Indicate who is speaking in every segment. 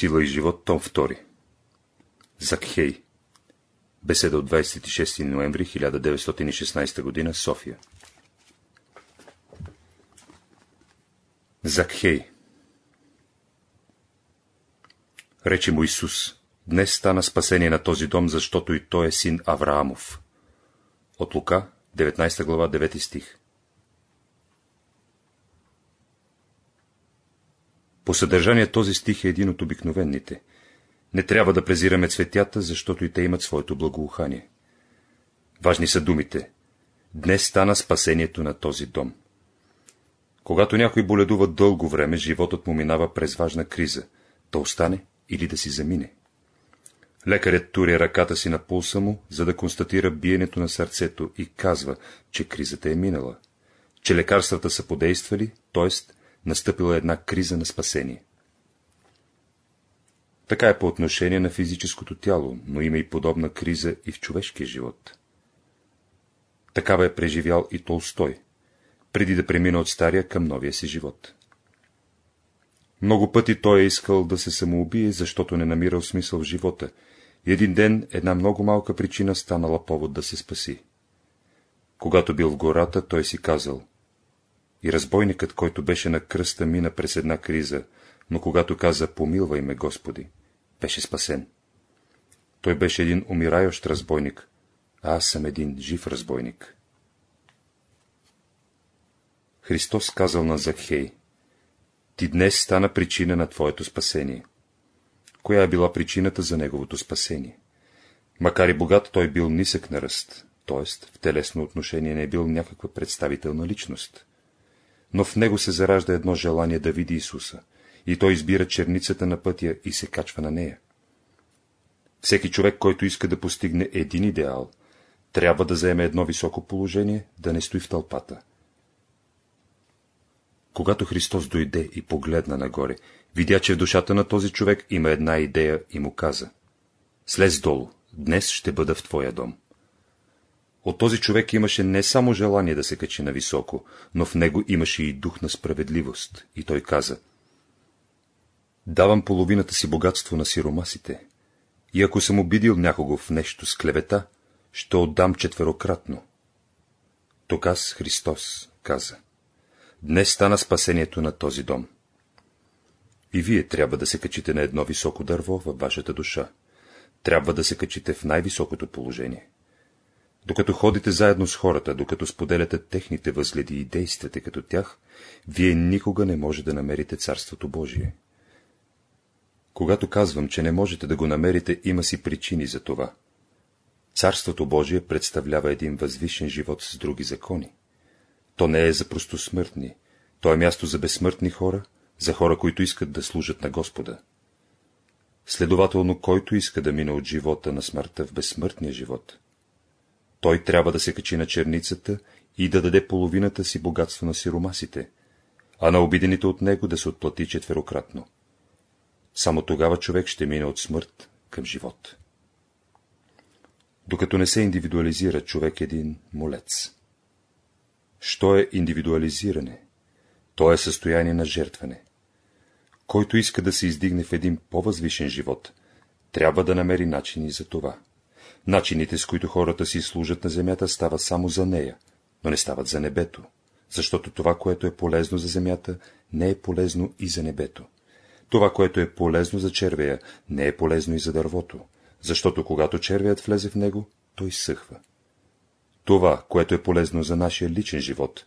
Speaker 1: Сила и живот, том 2. Закхей. Беседа от 26 ноември 1916 г. София. Закхей. Рече му Исус, днес стана спасение на този дом, защото и той е син Авраамов. От Лука, 19 глава, 9 стих. По съдържание този стих е един от обикновените. Не трябва да презираме цветята, защото и те имат своето благоухание. Важни са думите. Днес стана спасението на този дом. Когато някой боледува дълго време, животът му минава през важна криза, да остане или да си замине. Лекарят туря ръката си на пулса му, за да констатира биенето на сърцето и казва, че кризата е минала, че лекарствата са подействали, т.е настъпила една криза на спасение. Така е по отношение на физическото тяло, но има и подобна криза и в човешкия живот. Такава е преживял и Толстой, преди да премина от стария към новия си живот. Много пъти той е искал да се самоубие, защото не намирал смисъл в живота, един ден една много малка причина станала повод да се спаси. Когато бил в гората, той си казал, и разбойникът, който беше на кръста, мина през една криза, но когато каза «Помилвай ме, Господи», беше спасен. Той беше един умирающ разбойник, а аз съм един жив разбойник. Христос казал на Захей, Ти днес стана причина на Твоето спасение. Коя е била причината за неговото спасение? Макар и богат, той бил нисък на ръст, т.е. в телесно отношение не е бил някаква представителна личност но в него се заражда едно желание да види Исуса, и той избира черницата на пътя и се качва на нея. Всеки човек, който иска да постигне един идеал, трябва да заеме едно високо положение, да не стои в тълпата. Когато Христос дойде и погледна нагоре, видя, че в душата на този човек има една идея и му каза — Слез долу, днес ще бъда в твоя дом. От този човек имаше не само желание да се качи на високо, но в него имаше и дух на справедливост, и той каза Давам половината си богатство на сиромасите, и ако съм обидил някого в нещо с клевета, ще отдам четверократно. Тук аз Христос каза. Днес стана спасението на този дом. И вие трябва да се качите на едно високо дърво във вашата душа. Трябва да се качите в най-високото положение. Докато ходите заедно с хората, докато споделяте техните възгледи и действате като тях, вие никога не може да намерите Царството Божие. Когато казвам, че не можете да го намерите, има си причини за това. Царството Божие представлява един възвишен живот с други закони. То не е за простосмъртни, то е място за безсмъртни хора, за хора, които искат да служат на Господа. Следователно, който иска да мине от живота на смъртта в безсмъртния живот, той трябва да се качи на черницата и да даде половината си богатство на сиромасите, а на обидените от него да се отплати четверократно. Само тогава човек ще мине от смърт към живот. Докато не се индивидуализира, човек е един молец. Що е индивидуализиране? То е състояние на жертване. Който иска да се издигне в един по-възвишен живот, трябва да намери начини за това. Начините, с които хората си служат на земята, стават само за нея, но не стават за небето, защото това, което е полезно за земята, не е полезно и за небето. Това, което е полезно за червея, не е полезно и за дървото, защото когато червеят влезе в него, той съхва. Това, което е полезно за нашия личен живот,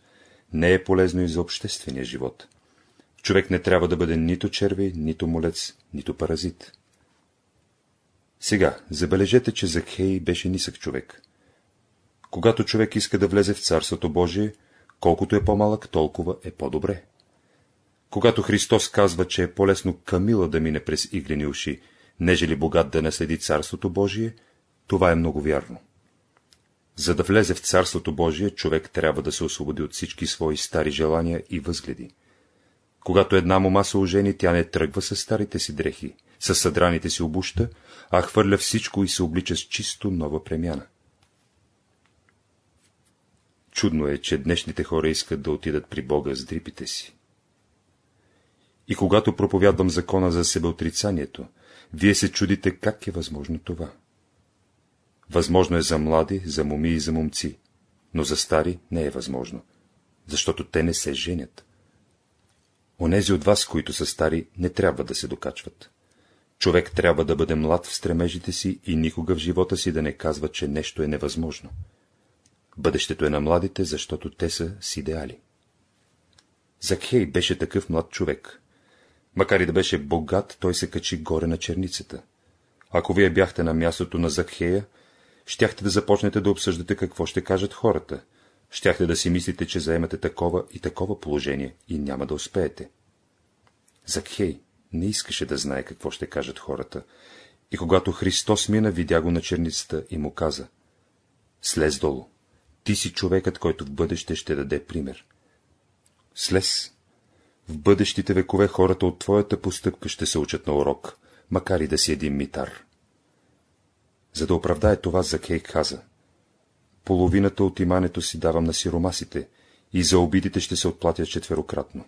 Speaker 1: не е полезно и за обществения живот. Човек не трябва да бъде нито червей, нито молец, нито паразит. Сега, забележете, че Закхей беше нисък човек. Когато човек иска да влезе в Царството Божие, колкото е по-малък, толкова е по-добре. Когато Христос казва, че е по-лесно Камила да мине през иглени уши, нежели богат да наследи Царството Божие, това е много вярно. За да влезе в Царството Божие, човек трябва да се освободи от всички свои стари желания и възгледи. Когато една мома се ожени, тя не тръгва с старите си дрехи, с съдраните си обуща, а хвърля всичко и се облича с чисто нова премяна. Чудно е, че днешните хора искат да отидат при Бога с дрипите си. И когато проповядвам закона за себеотрицанието, вие се чудите как е възможно това. Възможно е за млади, за моми и за момци, но за стари не е възможно, защото те не се женят. Онези от вас, които са стари, не трябва да се докачват. Човек трябва да бъде млад в стремежите си и никога в живота си да не казва, че нещо е невъзможно. Бъдещето е на младите, защото те са с идеали. Закхей беше такъв млад човек. Макар и да беше богат, той се качи горе на черницата. Ако вие бяхте на мястото на Закхея, щяхте да започнете да обсъждате какво ще кажат хората, щяхте да си мислите, че заемате такова и такова положение и няма да успеете. Закхей не искаше да знае какво ще кажат хората, и когато Христос мина, видя го на черницата и му каза — Слез долу, ти си човекът, който в бъдеще ще даде пример. Слез. В бъдещите векове хората от твоята постъпка ще се учат на урок, макар и да си един митар. За да оправдае това, Закей каза — половината от имането си давам на сиромасите и за обидите ще се отплатя четверократно.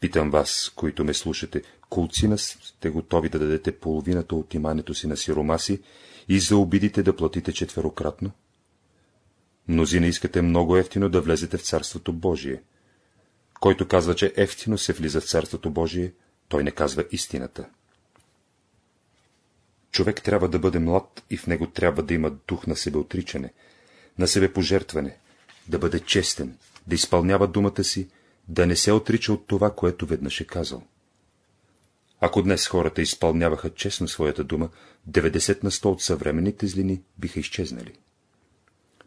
Speaker 1: Питам вас, които ме слушате, колцина сте готови да дадете половината от имането си на сиромаси и за обидите да платите четверократно? Мнозина искате много ефтино да влезете в Царството Божие. Който казва, че ефтино се влиза в Царството Божие, той не казва истината. Човек трябва да бъде млад и в него трябва да има дух на себеотричане, на себепожертване, да бъде честен, да изпълнява думата си, да не се отрича от това, което веднъж е казал. Ако днес хората изпълняваха честно своята дума, 90 на 100 от съвременните злини биха изчезнали.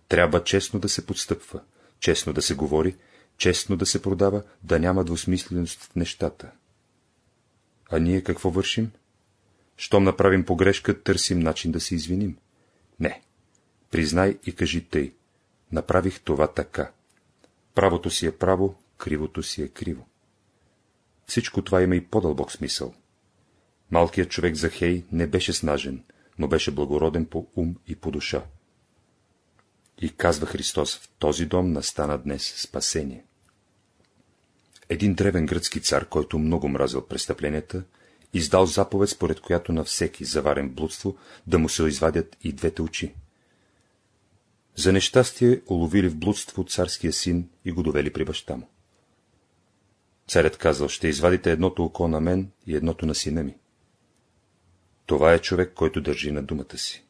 Speaker 1: Трябва честно да се подстъпва, честно да се говори, честно да се продава, да няма двусмисленост в нещата. А ние какво вършим? Щом направим погрешка, търсим начин да се извиним. Не. Признай и кажи тъй. Направих това така. Правото си е право, кривото си е криво. Всичко това има и по-дълбок смисъл. Малкият човек Захей не беше снажен, но беше благороден по ум и по душа. И казва Христос, в този дом настана днес спасение. Един древен гръцки цар, който много мразил престъпленията, издал заповед, според която на всеки заварен блудство да му се извадят и двете очи. За нещастие уловили в блудство царския син и го довели при баща му. Царят казал, ще извадите едното око на мен и едното на сина ми. Това е човек, който държи на думата си.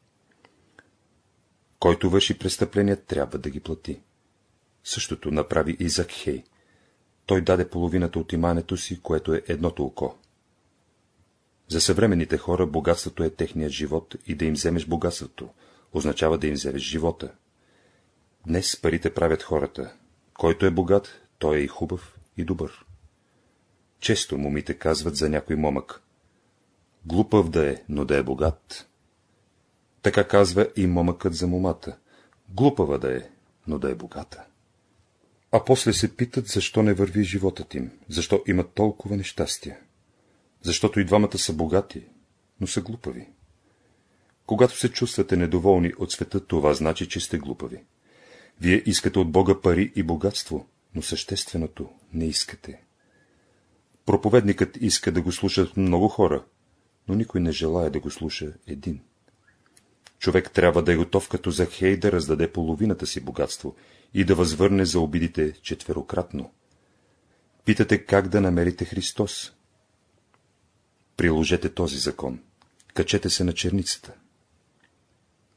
Speaker 1: Който върши престъпления, трябва да ги плати. Същото направи и Закхей. Той даде половината от имането си, което е едното око. За съвременните хора богатството е техният живот и да им вземеш богатството, означава да им вземеш живота. Днес парите правят хората. Който е богат, той е и хубав, и добър. Често момите казват за някой момък. Глупав да е, но да е богат. Така казва и момъкът за момата. Глупава да е, но да е богата. А после се питат, защо не върви животът им, защо имат толкова нещастия. Защото и двамата са богати, но са глупави. Когато се чувствате недоволни от света, това значи, че сте глупави. Вие искате от Бога пари и богатство, но същественото не искате. Проповедникът иска да го слушат много хора, но никой не желая да го слуша един. Човек трябва да е готов като Захей да раздаде половината си богатство и да възвърне за обидите четверократно. Питате как да намерите Христос. Приложете този закон. Качете се на черницата.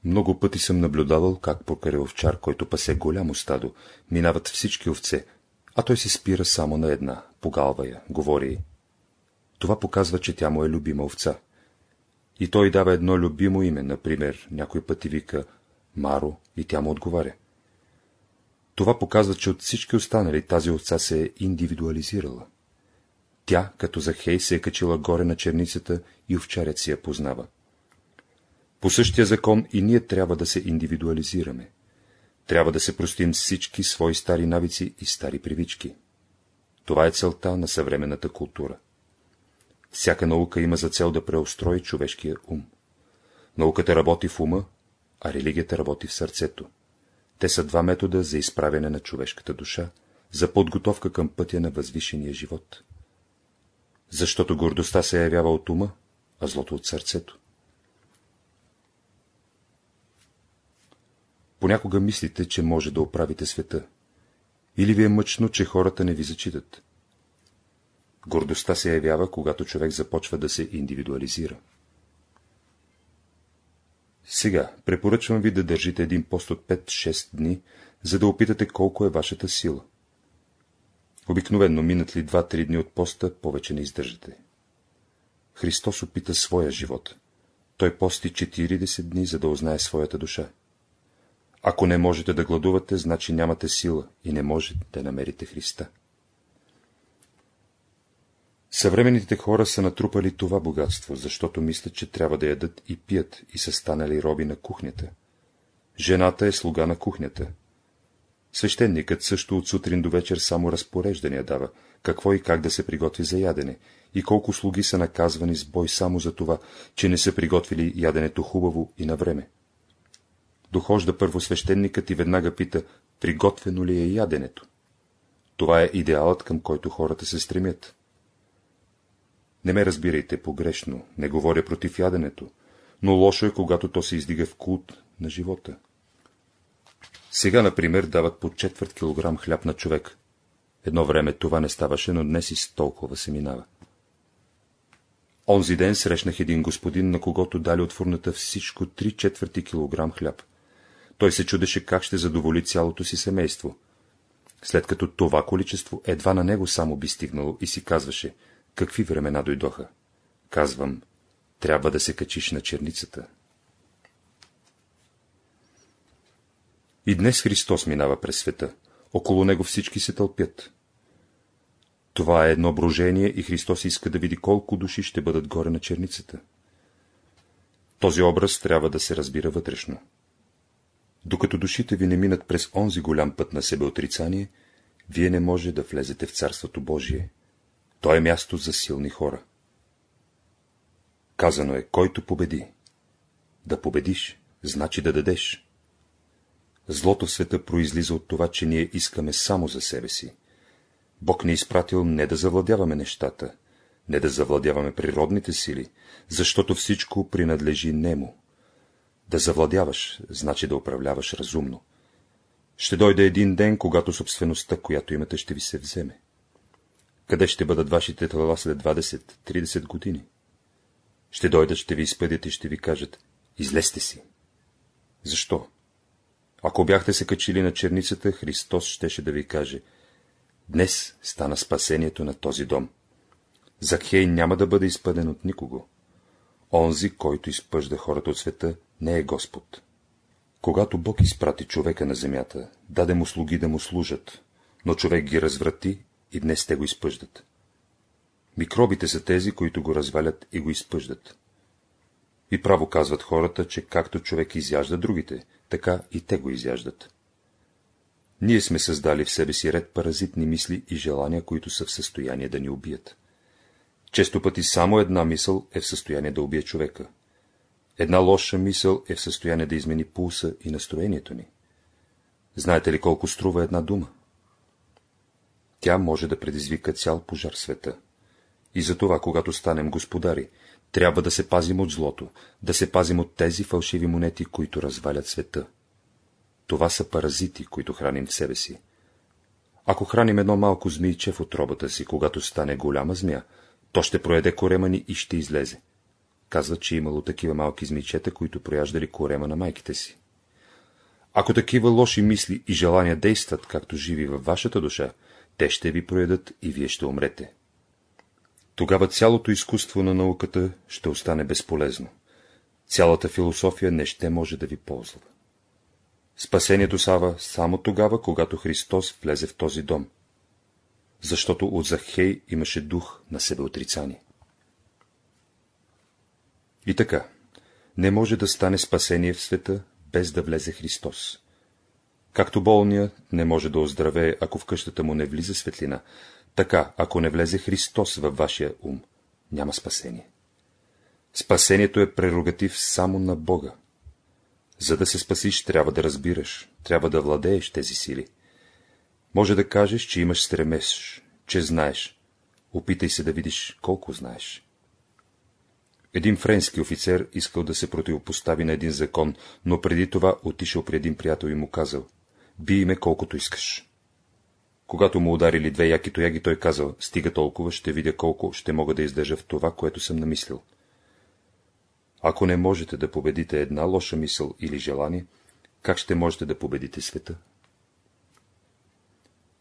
Speaker 1: Много пъти съм наблюдавал, как покрай овчар, който пасе голямо стадо, минават всички овце, а той се спира само на една, погалва я, говори Това показва, че тя му е любима овца. И той дава едно любимо име, например, някой пъти вика Маро и тя му отговаря. Това показва, че от всички останали тази овца се е индивидуализирала. Тя, като Захей, се е качила горе на черницата и овчарят си я познава. По същия закон и ние трябва да се индивидуализираме. Трябва да се простим всички свои стари навици и стари привички. Това е целта на съвременната култура. Всяка наука има за цел да преустрои човешкия ум. Науката работи в ума, а религията работи в сърцето. Те са два метода за изправяне на човешката душа, за подготовка към пътя на възвишения живот. защото гордостта се явява от ума, а злото от сърцето. Понякога мислите, че може да оправите света. Или ви е мъчно, че хората не ви зачитат. Гордостта се явява, когато човек започва да се индивидуализира. Сега препоръчвам ви да държите един пост от 5-6 дни, за да опитате колко е вашата сила. Обикновенно минат ли 2-3 дни от поста, повече не издържате. Христос опита своя живот. Той пости 40 дни, за да узнае своята душа. Ако не можете да гладувате, значи нямате сила и не можете да намерите Христа. Съвременните хора са натрупали това богатство, защото мислят, че трябва да ядат и пият и са станали роби на кухнята. Жената е слуга на кухнята. Свещеникът също от сутрин до вечер само разпореждания дава, какво и как да се приготви за ядене, и колко слуги са наказвани с бой само за това, че не са приготвили яденето хубаво и на време. Дохожда първосвещеникът и веднага пита, приготвено ли е яденето. Това е идеалът, към който хората се стремят. Не ме разбирайте погрешно, не говоря против яденето, но лошо е, когато то се издига в култ на живота. Сега, например, дават по четвърт килограм хляб на човек. Едно време това не ставаше, но днес и с толкова се минава. Онзи ден срещнах един господин, на когото дали от фурната всичко три четвърти килограм хляб. Той се чудеше как ще задоволи цялото си семейство. След като това количество едва на него само би стигнало и си казваше, какви времена дойдоха. Казвам, трябва да се качиш на черницата. И днес Христос минава през света. Около него всички се тълпят. Това е едно брожение и Христос иска да види колко души ще бъдат горе на черницата. Този образ трябва да се разбира вътрешно. Докато душите ви не минат през онзи голям път на себеотрицание, вие не може да влезете в Царството Божие. То е място за силни хора. Казано е, който победи. Да победиш, значи да дадеш. Злото в света произлиза от това, че ние искаме само за себе си. Бог ни е изпратил не да завладяваме нещата, не да завладяваме природните сили, защото всичко принадлежи нему. Да завладяваш, значи да управляваш разумно. Ще дойде един ден, когато собствеността, която имате, ще ви се вземе. Къде ще бъдат вашите тела след 20-30 години? Ще дойдат, ще ви изпъдят и ще ви кажат, излезте си. Защо? Ако бяхте се качили на черницата, Христос щеше да ви каже, днес стана спасението на този дом. Закхей няма да бъде изпъден от никого. Онзи, който изпъжда хората от света, не е Господ. Когато Бог изпрати човека на земята, даде му слуги да му служат, но човек ги разврати и днес те го изпъждат. Микробите са тези, които го развалят и го изпъждат. И право казват хората, че както човек изяжда другите, така и те го изяждат. Ние сме създали в себе си ред паразитни мисли и желания, които са в състояние да ни убият. Често пъти само една мисъл е в състояние да убие човека. Една лоша мисъл е в състояние да измени пулса и настроението ни. Знаете ли колко струва една дума? Тя може да предизвика цял пожар света. И затова, когато станем господари, трябва да се пазим от злото, да се пазим от тези фалшиви монети, които развалят света. Това са паразити, които храним в себе си. Ако храним едно малко змийче в отробата си, когато стане голяма змия, то ще проеде корема ни и ще излезе. Казват, че имало такива малки змийчета, които прояждали корема на майките си. Ако такива лоши мисли и желания действат, както живи във вашата душа, те ще ви проедат и вие ще умрете. Тогава цялото изкуство на науката ще остане безполезно. Цялата философия не ще може да ви ползва. Спасението става само тогава, когато Христос влезе в този дом, защото от Захей имаше дух на себеотрицание. И така, не може да стане спасение в света, без да влезе Христос. Както болният не може да оздравее, ако в къщата му не влиза светлина, така, ако не влезе Христос във вашия ум, няма спасение. Спасението е прерогатив само на Бога. За да се спасиш, трябва да разбираш, трябва да владееш тези сили. Може да кажеш, че имаш стремеж, че знаеш, Опитай се да видиш колко знаеш. Един френски офицер искал да се противопостави на един закон, но преди това отишъл при един приятел и му казал — бий ме колкото искаш. Когато му ударили две яки тояги, той казал — стига толкова, ще видя колко ще мога да издържа в това, което съм намислил. Ако не можете да победите една лоша мисъл или желание, как ще можете да победите света?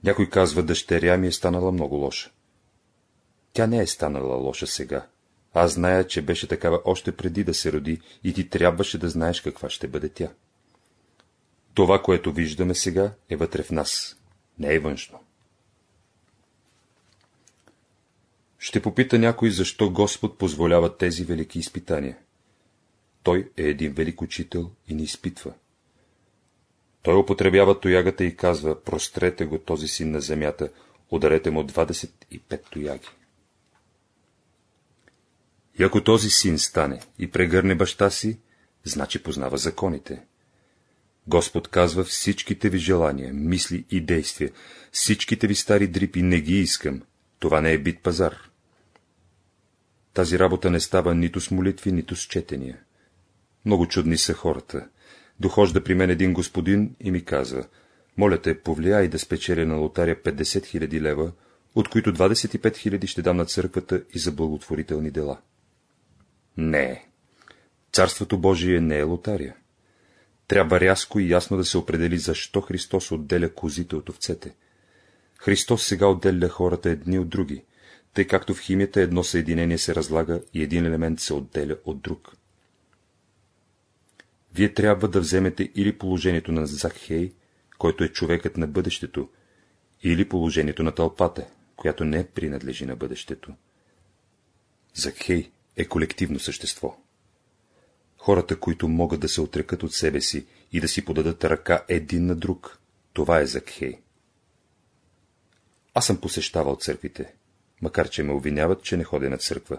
Speaker 1: Някой казва, дъщеря ми е станала много лоша. Тя не е станала лоша сега. Аз зная, че беше такава още преди да се роди и ти трябваше да знаеш каква ще бъде тя. Това, което виждаме сега, е вътре в нас, не е външно. Ще попита някой, защо Господ позволява тези велики изпитания. Той е един велик учител и ни изпитва. Той употребява тоягата и казва, прострете го този син на земята, ударете му 25 тояги. И ако този син стане и прегърне баща си, значи познава законите. Господ казва всичките ви желания, мисли и действия, всичките ви стари дрипи не ги искам, това не е бит пазар. Тази работа не става нито с молитви, нито с четения. Много чудни са хората. Дохожда при мен един господин и ми казва, моля те, повлияй да спечеля на лотария 50 000 лева, от които 25 000 ще дам на църквата и за благотворителни дела. Не. Царството Божие не е лотария. Трябва рязко и ясно да се определи, защо Христос отделя козите от овцете. Христос сега отделя хората едни от други, тъй както в химията едно съединение се разлага и един елемент се отделя от друг. Вие трябва да вземете или положението на Захей, който е човекът на бъдещето, или положението на тълпата, която не принадлежи на бъдещето. Захей е колективно същество. Хората, които могат да се отрекат от себе си и да си подадат ръка един на друг, това е Закхей. Аз съм посещавал църквите, макар че ме обвиняват, че не ходя на църква.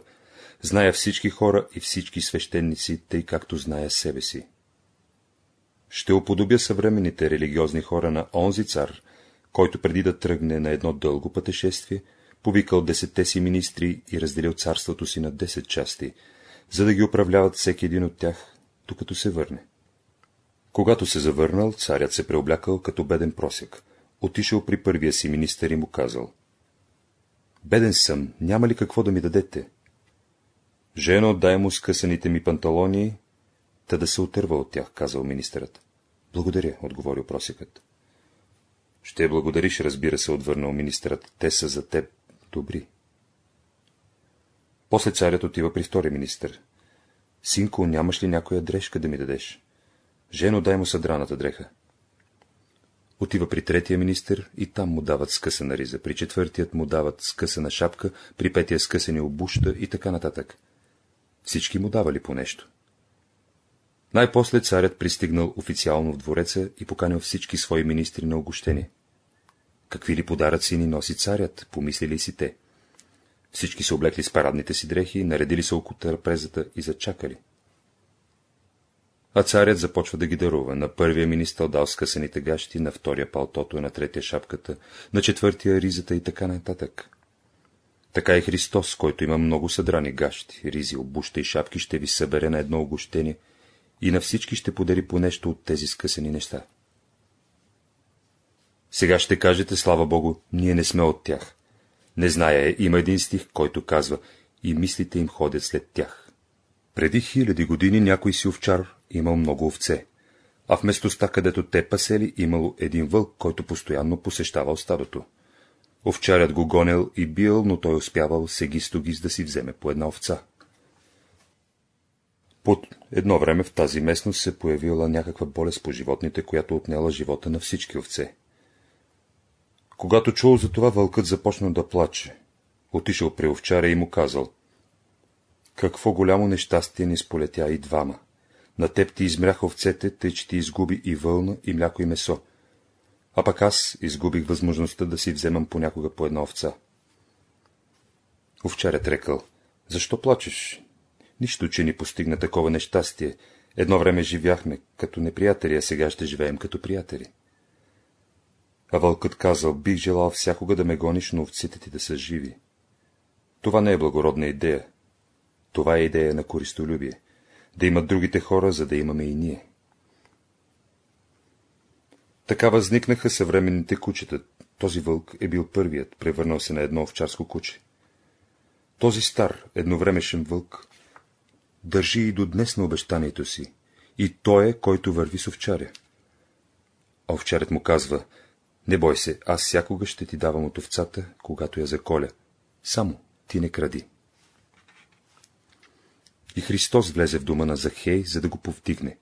Speaker 1: Зная всички хора и всички свещеници, тъй както зная себе си. Ще уподобя съвременните религиозни хора на онзи цар, който преди да тръгне на едно дълго пътешествие, повикал десетте си министри и разделил царството си на десет части, за да ги управляват всеки един от тях, докато се върне. Когато се завърнал, царят се преоблякал като беден просек, отишъл при първия си министър и му казал. Беден съм, няма ли какво да ми дадете? Жено, дай му скъсаните ми панталони, та да се отърва от тях, казал министърът. Благодаря, отговорил просекът. Ще благодариш, разбира се, отвърнал министърът. Те са за теб добри. После царят отива при втори министър. Синко, нямаш ли някоя дрежка да ми дадеш? Жено, дай му съдраната дреха. Отива при третия министър и там му дават скъсана риза, при четвъртият му дават скъсана шапка, при петия скъсани обуща и така нататък. Всички му давали по нещо. Най-после царят пристигнал официално в двореца и поканил всички свои министри на огощение. Какви ли подаръци ни носи царят, помислили си те. Всички се облекли с парадните си дрехи, наредили се около трапезата и зачакали. А царят започва да ги дарува. На първия министър дал скъсаните гащи, на втория палтото, на третия шапката, на четвъртия ризата и така нататък. Така и Христос, който има много съдрани гащи, ризи, обуща и шапки, ще ви събере на едно огощение и на всички ще подари по нещо от тези скъсани неща. Сега ще кажете, слава Богу, ние не сме от тях. Не зная, има един стих, който казва, и мислите им ходят след тях. Преди хиляди години някой си овчар имал много овце, а в местността, където те пасели, имало един вълк, който постоянно посещавал стадото. Овчарят го гонел и бил, но той успявал сеги-стогиз да си вземе по една овца. Под едно време в тази местност се появила някаква болест по животните, която отнела живота на всички овце. Когато чул за това, вълкът започна да плаче. Отишъл при овчаря и му казал. Какво голямо нещастие ни сполетя и двама. На теб ти измрях овцете, тъй че ти изгуби и вълна, и мляко, и месо. А пък аз изгубих възможността да си вземам понякога по една овца. Овчарят рекал. Защо плачеш? Нищо, че ни постигна такова нещастие. Едно време живяхме като неприятели, а сега ще живеем като приятели. А вълкът казал, бих желал всякога да ме гониш, но овците ти да са живи. Това не е благородна идея. Това е идея на користолюбие. Да имат другите хора, за да имаме и ние. Така възникнаха съвременните кучета. Този вълк е бил първият, превърнал се на едно овчарско куче. Този стар, едновремешен вълк, държи и до днес на обещанието си, и той е, който върви с овчаря. Овчарят му казва, не бой се, аз всякога ще ти давам от овцата, когато я заколя. Само ти не кради. И Христос влезе в дома на Захей, за да го повдигне.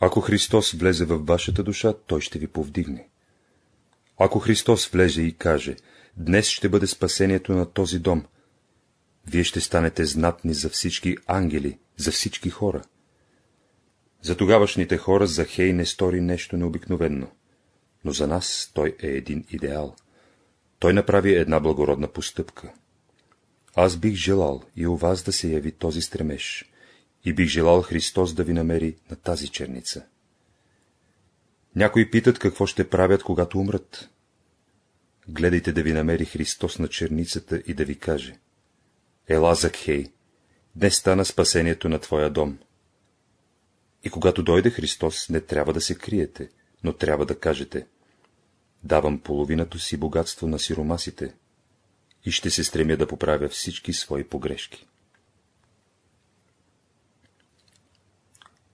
Speaker 1: Ако Христос влезе във вашата душа, той ще ви повдигне. Ако Христос влезе и каже, днес ще бъде спасението на този дом, вие ще станете знатни за всички ангели, за всички хора. За тогавашните хора Захей не стори нещо необикновенно, но за нас той е един идеал. Той направи една благородна постъпка. Аз бих желал и у вас да се яви този стремеж, и бих желал Христос да ви намери на тази черница. Някои питат какво ще правят, когато умрат. Гледайте да ви намери Христос на черницата и да ви каже. Ела, Закхей, днес стана спасението на твоя дом. И когато дойде Христос, не трябва да се криете, но трябва да кажете. Давам половината си богатство на сиромасите и ще се стремя да поправя всички свои погрешки.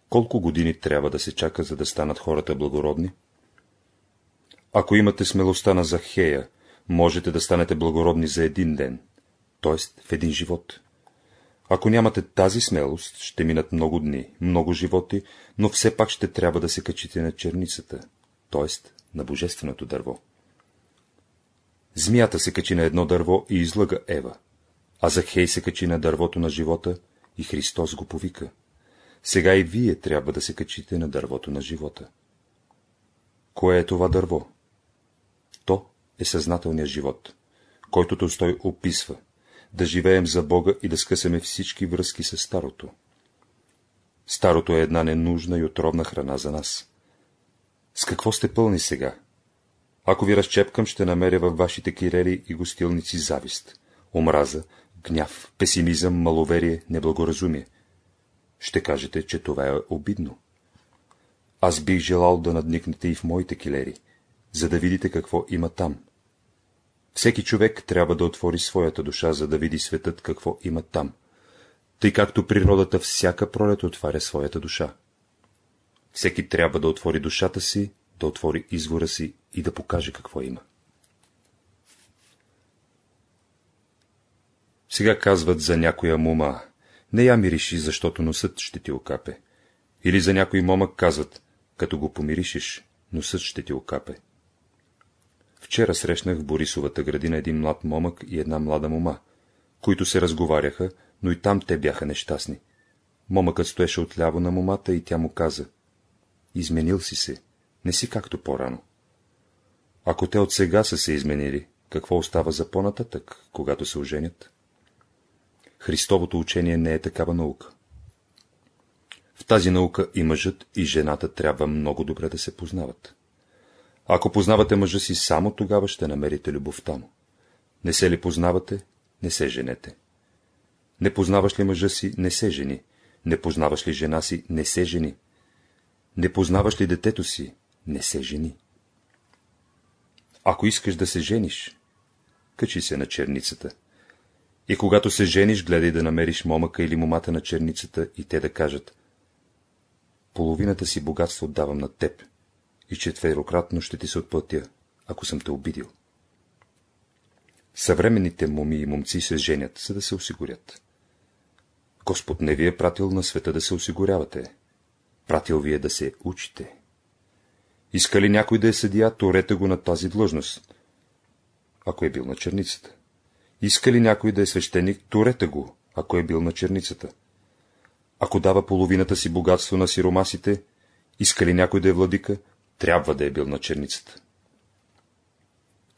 Speaker 1: Колко години трябва да се чака, за да станат хората благородни? Ако имате смелостта на Захея, можете да станете благородни за един ден, т.е. в един живот. Ако нямате тази смелост, ще минат много дни, много животи, но все пак ще трябва да се качите на черницата, т.е. на божественото дърво. Змията се качи на едно дърво и излъга Ева, а Захей се качи на дървото на живота и Христос го повика. Сега и вие трябва да се качите на дървото на живота. Кое е това дърво? То е съзнателният живот, който Толстой описва, да живеем за Бога и да скъсаме всички връзки с старото. Старото е една ненужна и отровна храна за нас. С какво сте пълни сега? Ако ви разчепкам, ще намеря във вашите кирели и гостилници завист, омраза, гняв, песимизъм, маловерие, неблагоразумие. Ще кажете, че това е обидно. Аз бих желал да надникнете и в моите килери, за да видите какво има там. Всеки човек трябва да отвори своята душа, за да види светът какво има там, тъй както природата всяка пролет отваря своята душа. Всеки трябва да отвори душата си, да отвори извора си и да покаже какво има. Сега казват за някоя мума, не я мириши, защото носът ще ти окапе. Или за някой момък казват, като го помиришиш, носът ще ти окапе. Вчера срещнах в Борисовата градина един млад момък и една млада мома, които се разговаряха, но и там те бяха нещастни. Момъкът стоеше отляво на момата и тя му каза. Изменил си се, не си както по-рано. Ако те от сега са се изменили, какво остава за по-нататък, когато се оженят? Христовото учение не е такава наука. В тази наука и мъжът, и жената трябва много добре да се познават. Ако познавате мъжа си, само тогава ще намерите любовта му. Не се ли познавате, не се женете. Не познаваш ли мъжа си, не се жени. Не познаваш ли жена си, не се жени. Не познаваш ли детето си, не се жени. Ако искаш да се жениш, качи се на черницата. И когато се жениш, гледай да намериш момъка или момата на черницата и те да кажат половината си богатство давам на теб и четверократно ще ти се отплатя, ако съм те обидил. Съвременните моми и момци се женят, за да се осигурят. Господ не ви е пратил на света да се осигурявате. Пратил ви е да се учите. Иска ли някой да е съдия, торете го на тази длъжност, ако е бил на черницата. Иска ли някой да е свещеник, торете го, ако е бил на черницата. Ако дава половината си богатство на сиромасите, иска ли някой да е владика, трябва да е бил на черницата.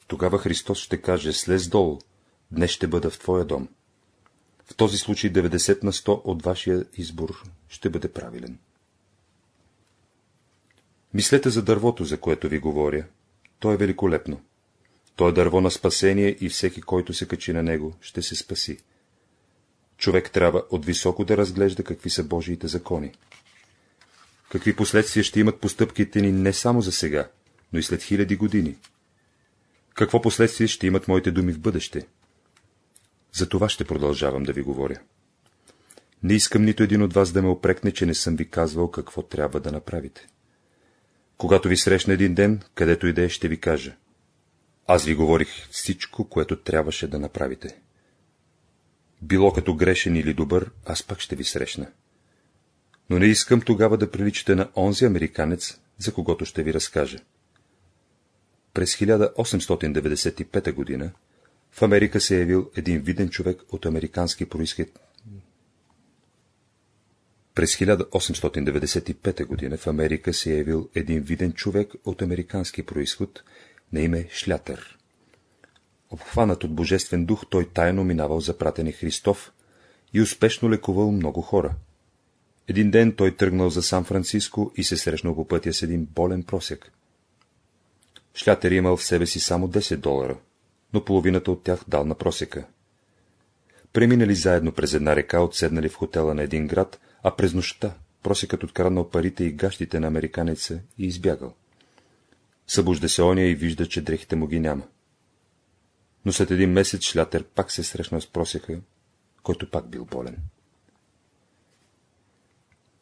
Speaker 1: Тогава Христос ще каже, слез долу, днес ще бъда в твоя дом. В този случай 90 на 100 от вашия избор ще бъде правилен. Мислете за дървото, за което ви говоря. То е великолепно. То е дърво на спасение и всеки, който се качи на него, ще се спаси. Човек трябва от високо да разглежда какви са Божиите закони. Какви последствия ще имат постъпките ни не само за сега, но и след хиляди години. Какво последствие ще имат моите думи в бъдеще? За това ще продължавам да ви говоря. Не искам нито един от вас да ме опрекне, че не съм ви казвал какво трябва да направите. Когато ви срещна един ден, където иде, ще ви кажа. Аз ви говорих всичко, което трябваше да направите. Било като грешен или добър, аз пак ще ви срещна. Но не искам тогава да приличате на онзи американец, за когото ще ви разкажа. През 1895 година в Америка се е явил един виден човек от американски происход. През 1895 година в Америка се е явил един виден човек от американски происход на име Шлятър. Обхванат от божествен дух, той тайно минавал за пратене Христов и успешно лекувал много хора. Един ден той тръгнал за Сан-Франциско и се срещнал по пътя с един болен просек. Шлятер имал в себе си само 10 долара, но половината от тях дал на просека. Преминали заедно през една река, отседнали в хотела на един град, а през нощта просекът откраднал парите и гащите на американеца и избягал. Събужда се оня и вижда, че дрехите му ги няма. Но след един месец Шлятер пак се срещнал с просека, който пак бил болен.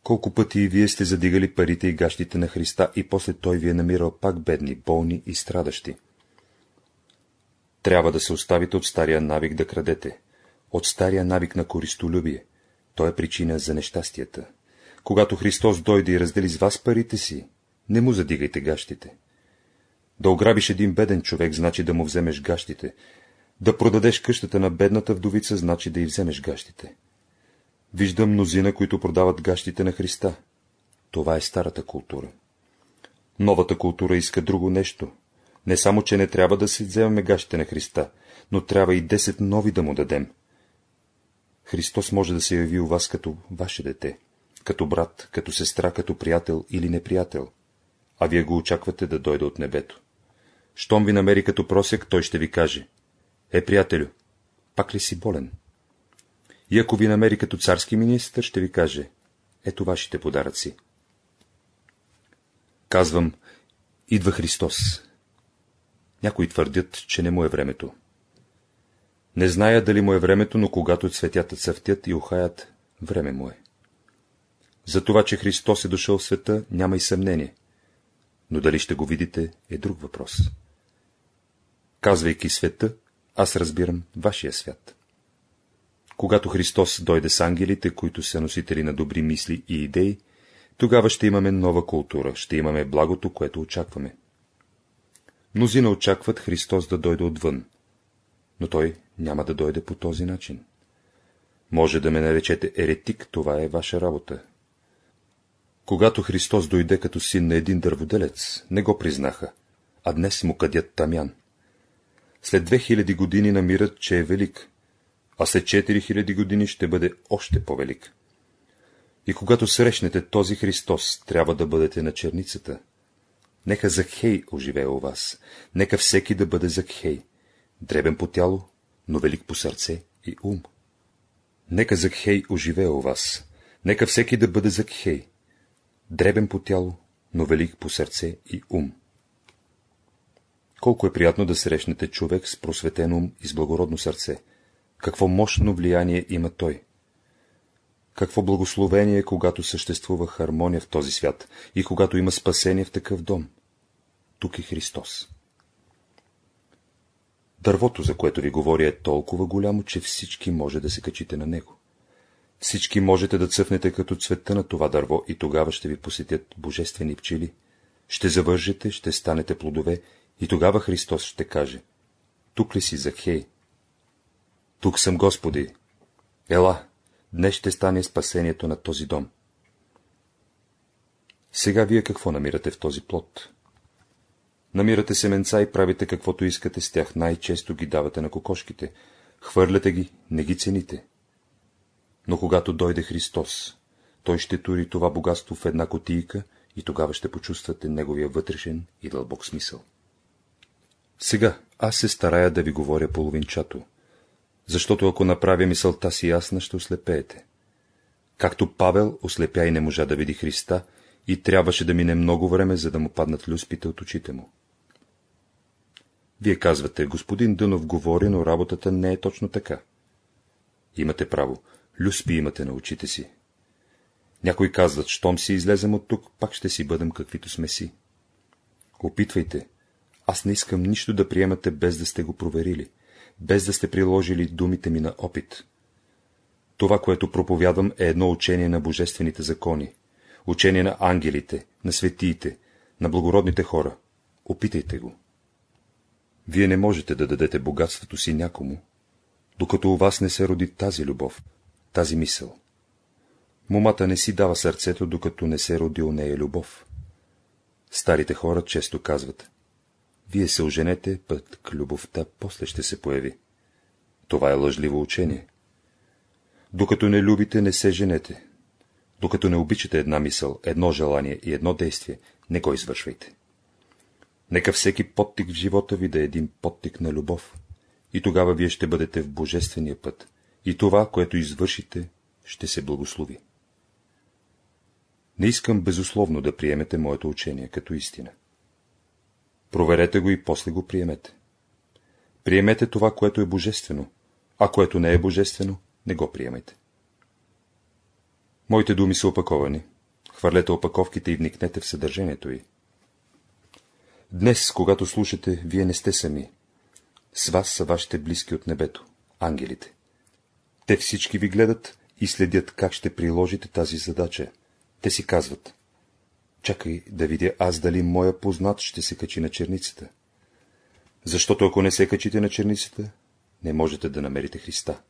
Speaker 1: Колко пъти и вие сте задигали парите и гащите на Христа и после той ви е намирал пак бедни, болни и страдащи. Трябва да се оставите от стария навик да крадете, от стария навик на користолюбие. Той е причина за нещастията. Когато Христос дойде и раздели с вас парите си, не му задигайте гащите. Да ограбиш един беден човек, значи да му вземеш гащите. Да продадеш къщата на бедната вдовица, значи да й вземеш гащите. Виждам мнозина, които продават гащите на Христа. Това е старата култура. Новата култура иска друго нещо. Не само, че не трябва да си вземаме гащите на Христа, но трябва и 10 нови да му дадем. Христос може да се яви у вас като ваше дете, като брат, като сестра, като приятел или неприятел, а вие го очаквате да дойде от небето. Щом ви намери като просек, той ще ви каже. Е, приятелю, пак ли си болен? И ако ви намери като царски министр, ще ви каже. Ето вашите подаръци. Казвам, идва Христос. Някои твърдят, че не му е времето. Не зная дали му е времето, но когато цветята цъфтят и ухаят, време му е. За това, че Христос е дошъл в света, няма и съмнение. Но дали ще го видите, е друг въпрос. Казвайки света, аз разбирам вашия свят. Когато Христос дойде с ангелите, които са носители на добри мисли и идеи, тогава ще имаме нова култура, ще имаме благото, което очакваме. Мнозина очакват Христос да дойде отвън, но Той няма да дойде по този начин. Може да ме наречете еретик, това е ваша работа. Когато Христос дойде като син на един дърводелец, не го признаха, а днес му къдят тамян. След 2000 години намират, че е велик, а след 4000 години ще бъде още по-велик. И когато срещнете този Христос, трябва да бъдете на черницата. Нека Закхей оживее у вас, нека всеки да бъде Закхей, дребен по тяло, но велик по сърце и ум. Нека Закхей оживее у вас, нека всеки да бъде Закхей, дребен по тяло, но велик по сърце и ум. Колко е приятно да срещнете човек с просветен ум и с благородно сърце, какво мощно влияние има той. Какво благословение, когато съществува хармония в този свят и когато има спасение в такъв дом. Тук е Христос. Дървото, за което ви говоря, е толкова голямо, че всички може да се качите на него. Всички можете да цъфнете като цвета на това дърво и тогава ще ви посетят божествени пчели. Ще завържете, ще станете плодове и тогава Христос ще каже. Тук ли си, Захей? Тук съм, Господи. Ела, днес ще стане спасението на този дом. Сега вие какво намирате в този плод? Намирате семенца и правите каквото искате с тях, най-често ги давате на кокошките. Хвърляте ги, не ги цените. Но когато дойде Христос, той ще тури това богатство в една котийка и тогава ще почувствате неговия вътрешен и дълбок смисъл. Сега, Аз се старая да ви говоря половинчато, защото ако направя мисълта си ясна, ще ослепеете. Както Павел ослепя и не можа да види Христа, и трябваше да мине много време, за да му паднат люспите от очите му. Вие казвате, господин Дънов говори, но работата не е точно така. Имате право, люспи имате на очите си. Някои казват, щом си излезем от тук, пак ще си бъдем каквито сме си. Опитвайте. Аз не искам нищо да приемате, без да сте го проверили, без да сте приложили думите ми на опит. Това, което проповядвам, е едно учение на божествените закони, учение на ангелите, на светиите, на благородните хора. Опитайте го. Вие не можете да дадете богатството си някому, докато у вас не се роди тази любов, тази мисъл. Момата не си дава сърцето, докато не се роди у нея любов. Старите хора често казват, вие се оженете, път к любовта после ще се появи. Това е лъжливо учение. Докато не любите, не се женете. Докато не обичате една мисъл, едно желание и едно действие, не го извършвайте. Нека всеки подтик в живота ви да е един подтик на любов. И тогава вие ще бъдете в божествения път. И това, което извършите, ще се благослови. Не искам безусловно да приемете моето учение като истина. Проверете го и после го приемете. Приемете това, което е божествено, а което не е божествено, не го приемайте. Моите думи са опаковани. Хвърлете опаковките и вникнете в съдържанието й. Днес, когато слушате, вие не сте сами. С вас са вашите близки от небето, ангелите. Те всички ви гледат и следят как ще приложите тази задача. Те си казват. Чакай да видя аз дали моя познат ще се качи на черницата. Защото ако не се качите на черницата, не можете да намерите Христа.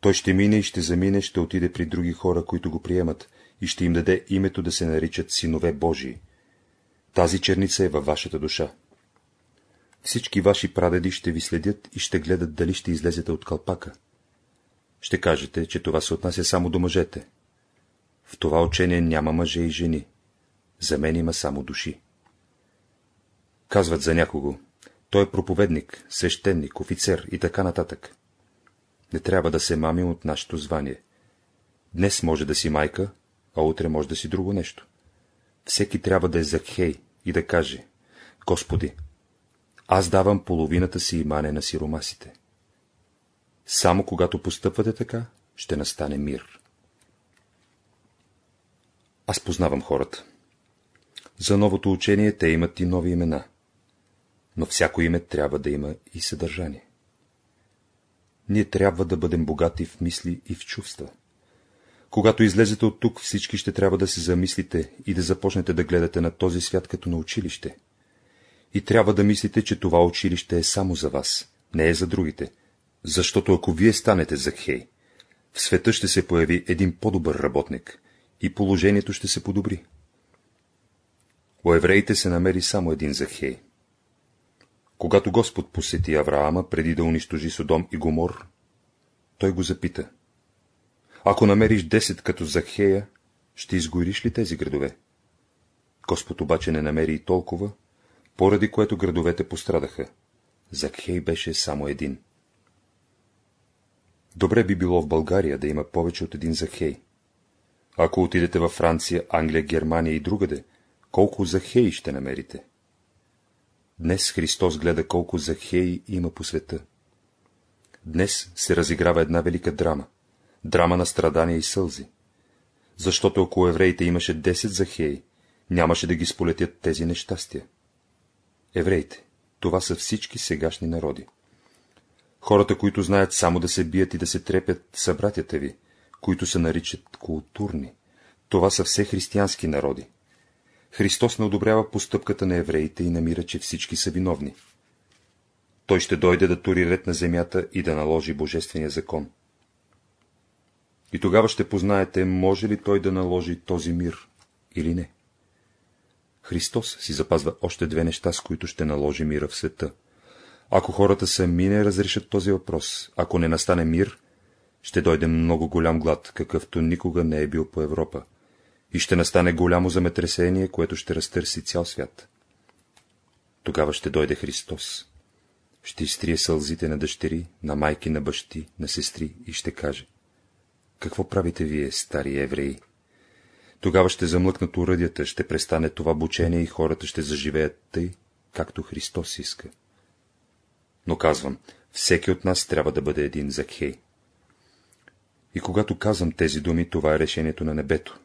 Speaker 1: Той ще мине и ще замине, ще отиде при други хора, които го приемат, и ще им даде името да се наричат синове Божии. Тази черница е във вашата душа. Всички ваши прадеди ще ви следят и ще гледат дали ще излезете от кълпака. Ще кажете, че това се отнася само до мъжете. В това учение няма мъже и жени. За мен има само души. Казват за някого. Той е проповедник, свещеник, офицер и така нататък. Не трябва да се мамим от нашето звание. Днес може да си майка, а утре може да си друго нещо. Всеки трябва да е Закхей и да каже, Господи, аз давам половината си имане на сиромасите. Само когато постъпвате така, ще настане мир. Аз познавам хората. За новото учение те имат и нови имена, но всяко име трябва да има и съдържание. Ние трябва да бъдем богати в мисли и в чувства. Когато излезете от тук, всички ще трябва да се замислите и да започнете да гледате на този свят като на училище. И трябва да мислите, че това училище е само за вас, не е за другите, защото ако вие станете Закхей, в света ще се появи един по-добър работник и положението ще се подобри. У евреите се намери само един Захей. Когато Господ посети Авраама, преди да унищожи Содом и Гомор, той го запита. Ако намериш 10 като Захея, ще изгориш ли тези градове? Господ обаче не намери и толкова, поради което градовете пострадаха. Закхей беше само един. Добре би било в България да има повече от един Захей. Ако отидете във Франция, Англия, Германия и другаде, колко Захеи ще намерите? Днес Христос гледа колко Захеи има по света. Днес се разиграва една велика драма. Драма на страдания и сълзи. Защото ако евреите имаше 10 Захеи, нямаше да ги сполетят тези нещастия. Евреите, това са всички сегашни народи. Хората, които знаят само да се бият и да се трепят, са братята ви, които се наричат културни. Това са все християнски народи. Христос не одобрява постъпката на евреите и намира, че всички са виновни. Той ще дойде да тури ред на земята и да наложи божествения закон. И тогава ще познаете, може ли той да наложи този мир или не. Христос си запазва още две неща, с които ще наложи мира в света. Ако хората сами не разрешат този въпрос, ако не настане мир, ще дойде много голям глад, какъвто никога не е бил по Европа, и ще настане голямо земетресение, което ще разтърси цял свят. Тогава ще дойде Христос. ще изтрие сълзите на дъщери, на майки, на бащи, на сестри и ще каже. Какво правите вие, стари евреи? Тогава ще замлъкнат уръдията, ще престане това бучение и хората ще заживеят тъй, както Христос иска. Но казвам, всеки от нас трябва да бъде един Закхей. И когато казвам тези думи, това е решението на небето.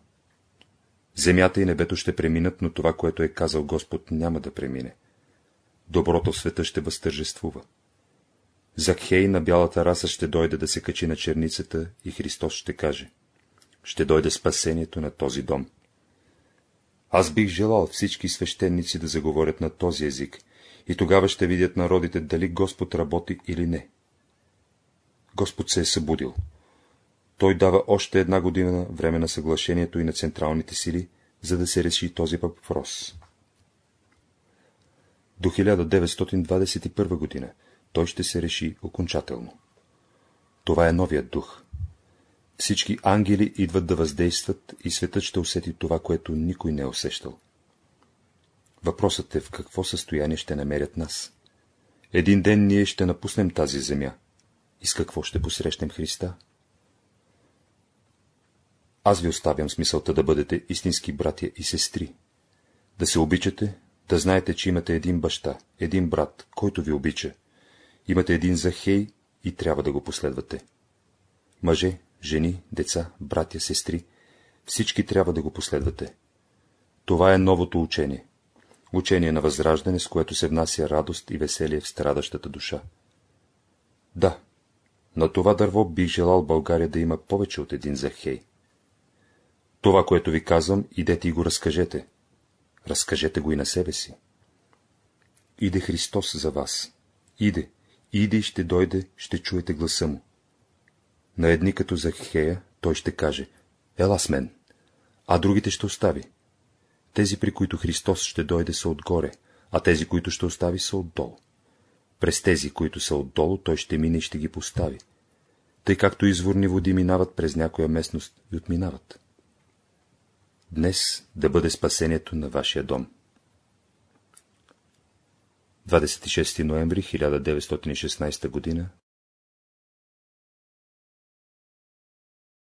Speaker 1: Земята и небето ще преминат, но това, което е казал Господ, няма да премине. Доброто в света ще възтържествува. Закхей на бялата раса ще дойде да се качи на черницата и Христос ще каже. Ще дойде спасението на този дом. Аз бих желал всички свещеници да заговорят на този език, и тогава ще видят народите дали Господ работи или не. Господ се е събудил. Той дава още една година време на съглашението и на централните сили, за да се реши този въпрос. До 1921 година той ще се реши окончателно. Това е новият дух. Всички ангели идват да въздействат и светът ще усети това, което никой не е усещал. Въпросът е в какво състояние ще намерят нас. Един ден ние ще напуснем тази земя. И с какво ще посрещнем Христа? Аз ви оставям смисълта да бъдете истински братя и сестри. Да се обичате, да знаете, че имате един баща, един брат, който ви обича. Имате един захей и трябва да го последвате. Мъже, жени, деца, братя, сестри, всички трябва да го последвате. Това е новото учение. Учение на възраждане, с което се внася радост и веселие в страдащата душа. Да, на това дърво бих желал България да има повече от един захей. Това, което ви казвам, идете и го разкажете. Разкажете го и на себе си. Иде Христос за вас. Иде, иде и ще дойде, ще чуете гласа му. На едни като Захея той ще каже, ела с мен, а другите ще остави. Тези, при които Христос ще дойде, са отгоре, а тези, които ще остави, са отдолу. През тези, които са отдолу, той ще мине и ще ги постави. Тъй както изворни води минават през някоя местност и отминават. Днес да бъде спасението на вашия дом. 26 ноември 1916 г.